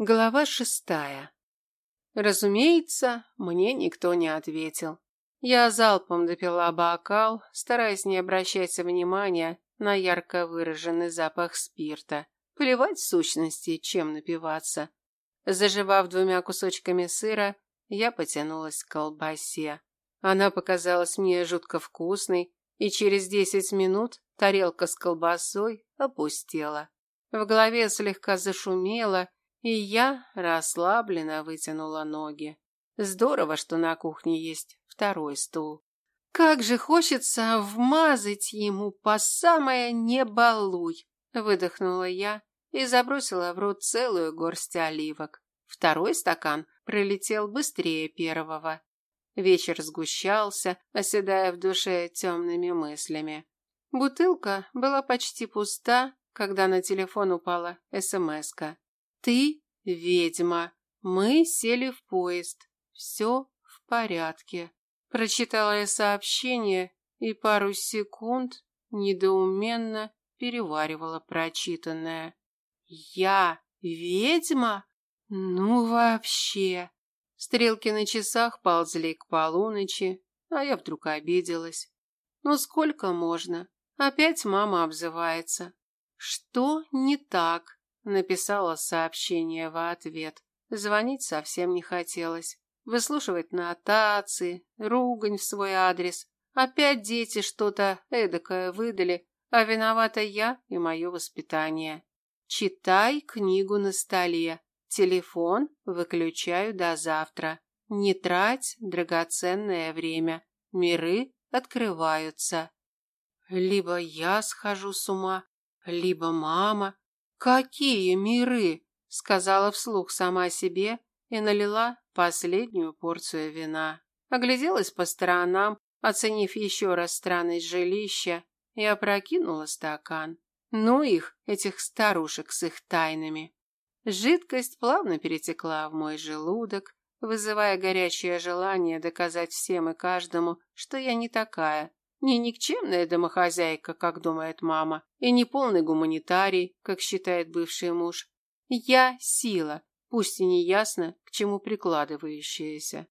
Глава шестая. Разумеется, мне никто не ответил. Я залпом допила бокал, стараясь не обращать внимания на ярко выраженный запах спирта. Плевать в сущности, чем напиваться. Заживав двумя кусочками сыра, я потянулась к колбасе. Она показалась мне жутко вкусной, и через десять минут тарелка с колбасой опустела. В голове слегка зашумело, и я расслабленно вытянула ноги. Здорово, что на кухне есть второй стул. Как же хочется вмазать ему по самое не балуй, выдохнула я и забросила в рот целую горсть оливок. Второй стакан пролетел быстрее первого. Вечер сгущался, оседая в душе темными мыслями. Бутылка была почти пуста, когда на телефон упала СМСка. Ты ведьма. Мы сели в поезд. Все в порядке. Прочитала я сообщение и пару секунд недоуменно переваривала прочитанное. Я ведьма? Ну вообще. Стрелки на часах ползли к полуночи, а я вдруг обиделась. Ну сколько можно? Опять мама обзывается. Что не так? Написала сообщение в ответ. Звонить совсем не хотелось. Выслушивать нотации, ругань в свой адрес. Опять дети что-то эдакое выдали, а виновата я и мое воспитание. Читай книгу на столе. Телефон выключаю до завтра. Не трать драгоценное время. Миры открываются. Либо я схожу с ума, либо мама, «Какие миры?» – сказала вслух сама себе и налила последнюю порцию вина. Огляделась по сторонам, оценив еще раз странность жилища, и опрокинула стакан. Ну их, этих старушек с их тайнами. Жидкость плавно перетекла в мой желудок, вызывая горячее желание доказать всем и каждому, что я не такая, не никчемная домохозяйка, как думает мама, и не полный гуманитарий, как считает бывший муж. Я сила, пусть и не ясно, к чему прикладывающаяся.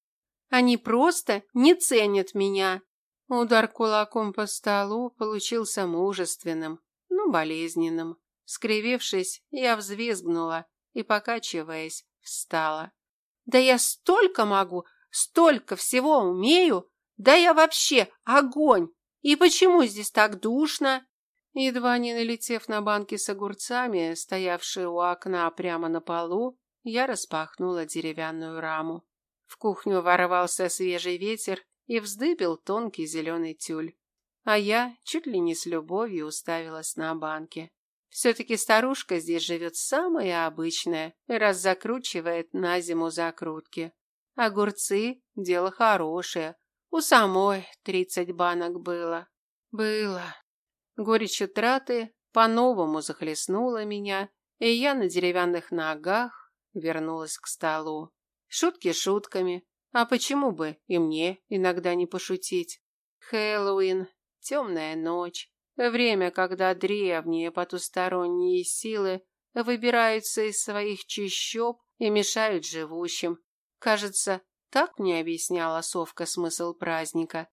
Они просто не ценят меня. Удар кулаком по столу получился мужественным, но болезненным. Скривившись, я взвизгнула и, покачиваясь, встала. Да я столько могу, столько всего умею, да я вообще огонь! И почему здесь так душно? Едва не налетев на банки с огурцами, стоявшие у окна прямо на полу, я распахнула деревянную раму. В кухню ворвался свежий ветер и вздыбил тонкий зеленый тюль. А я чуть ли не с любовью уставилась на банки. Все-таки старушка здесь живет самая обычная, раз закручивает на зиму закрутки. Огурцы – дело хорошее, у самой тридцать банок было. Было. Горечь утраты по-новому захлестнула меня, и я на деревянных ногах вернулась к столу. Шутки шутками, а почему бы и мне иногда не пошутить? Хэллоуин, темная ночь, время, когда древние потусторонние силы выбираются из своих чащоб и мешают живущим. Кажется, так мне объясняла совка смысл праздника.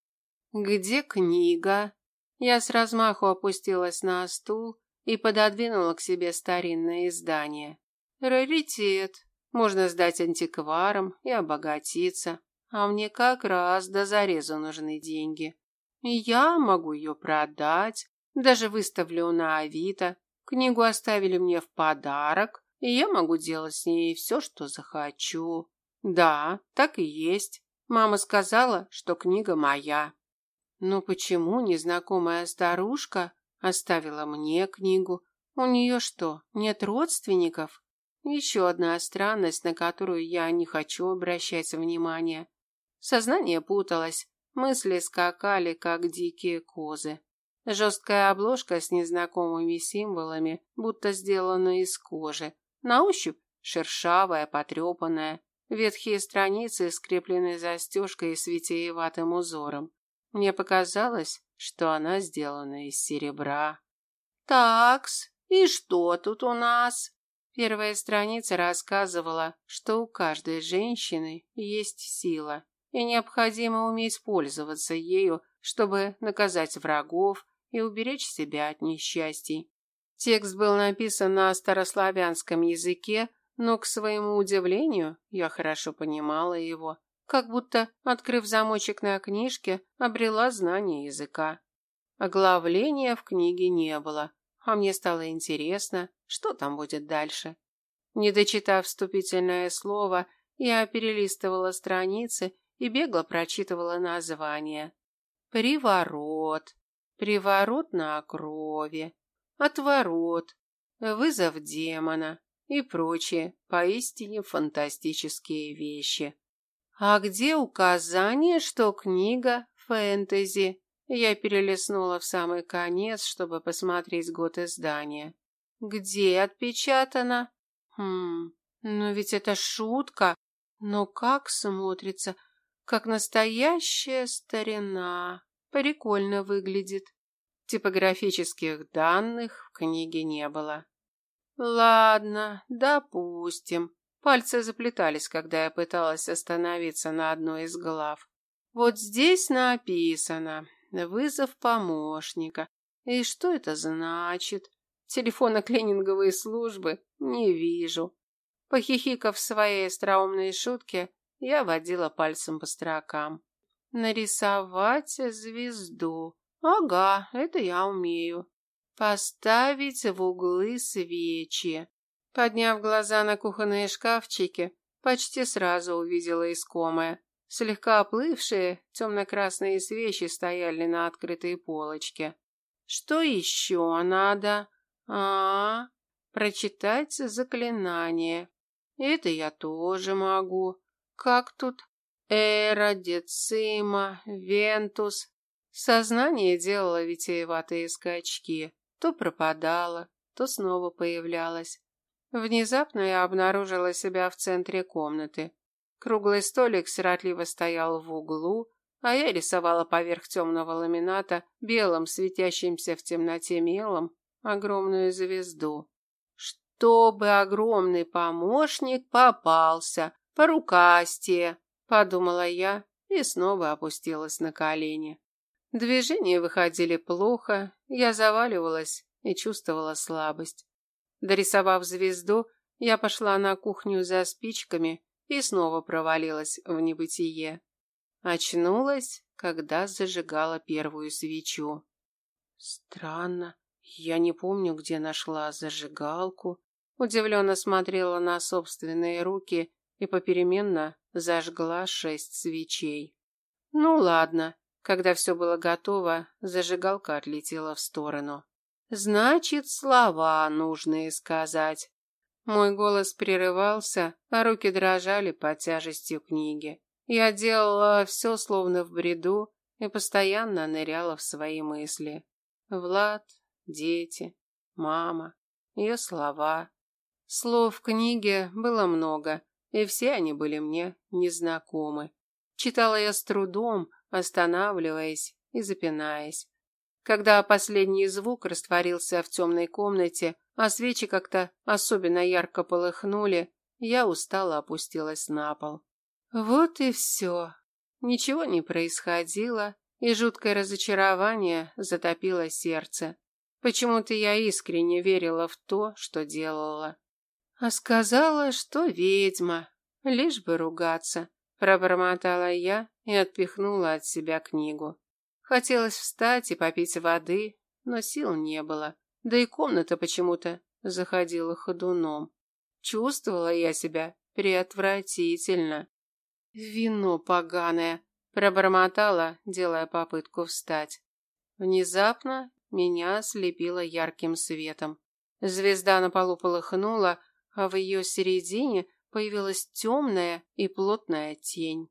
Где книга? Я с размаху опустилась на стул и пододвинула к себе старинное издание. Раритет. Можно сдать антикварам и обогатиться. А мне как раз до зарезу нужны деньги. Я могу ее продать, даже выставлю на Авито. Книгу оставили мне в подарок, и я могу делать с ней все, что захочу. Да, так и есть. Мама сказала, что книга моя. Но почему незнакомая старушка оставила мне книгу? У нее что, нет родственников? Еще одна странность, на которую я не хочу обращать внимание. Сознание путалось, мысли скакали, как дикие козы. Жесткая обложка с незнакомыми символами, будто сделана из кожи. На ощупь шершавая, потрепанная. Ветхие страницы скреплены застежкой с витиеватым узором. Мне показалось, что она сделана из серебра. Такс, и что тут у нас? Первая страница рассказывала, что у каждой женщины есть сила, и необходимо уметь пользоваться ею, чтобы наказать врагов и уберечь себя от несчастий. Текст был написан на старославянском языке, но, к своему удивлению, я хорошо понимала его, как будто, открыв замочек на книжке, обрела знание языка. Оглавления в книге не было, а мне стало интересно, что там будет дальше. Не дочитав вступительное слово, я перелистывала страницы и бегло прочитывала название. Приворот, приворот на крови, отворот, вызов демона и прочие поистине фантастические вещи. А где указание, что книга фэнтези? Я перелистнула в самый конец, чтобы посмотреть год издания. Где отпечатано? Хм, ну ведь это шутка. Но как смотрится, как настоящая старина. Прикольно выглядит. Типографических данных в книге не было. Ладно, допустим. Пальцы заплетались, когда я пыталась остановиться на одной из глав. Вот здесь написано «Вызов помощника». И что это значит? Телефона клининговой службы не вижу. Похихикав своей остроумной шутке, я водила пальцем по строкам. Нарисовать звезду. Ага, это я умею. Поставить в углы свечи. Подняв глаза на кухонные шкафчики, почти сразу увидела искомое. Слегка оплывшие темно-красные свечи стояли на открытой полочке. Что еще надо? А, -а, -а прочитать заклинание. Это я тоже могу. Как тут? Эра, Децима, Вентус. Сознание делало витиеватые скачки. То пропадало, то снова появлялось. Внезапно я обнаружила себя в центре комнаты. Круглый столик сиротливо стоял в углу, а я рисовала поверх темного ламината белым, светящимся в темноте мелом, огромную звезду. Чтобы огромный помощник попался, порукастие, подумала я и снова опустилась на колени. Движения выходили плохо, я заваливалась и чувствовала слабость. Дорисовав звезду, я пошла на кухню за спичками и снова провалилась в небытие. Очнулась, когда зажигала первую свечу. Странно, я не помню, где нашла зажигалку. Удивленно смотрела на собственные руки и попеременно зажгла шесть свечей. Ну ладно, когда все было готово, зажигалка отлетела в сторону. Значит, слова нужные сказать. Мой голос прерывался, а руки дрожали под тяжестью книги. Я делала все словно в бреду и постоянно ныряла в свои мысли. Влад, дети, мама, ее слова. Слов в книге было много, и все они были мне незнакомы. Читала я с трудом, останавливаясь и запинаясь. Когда последний звук растворился в темной комнате, а свечи как-то особенно ярко полыхнули, я устало опустилась на пол. Вот и все. Ничего не происходило, и жуткое разочарование затопило сердце. Почему-то я искренне верила в то, что делала. А сказала, что ведьма, лишь бы ругаться. Пробормотала я и отпихнула от себя книгу. Хотелось встать и попить воды, но сил не было. Да и комната почему-то заходила ходуном. Чувствовала я себя преотвратительно. Вино поганое, пробормотала, делая попытку встать. Внезапно меня ослепило ярким светом. Звезда на полу полыхнула, а в ее середине появилась темная и плотная тень.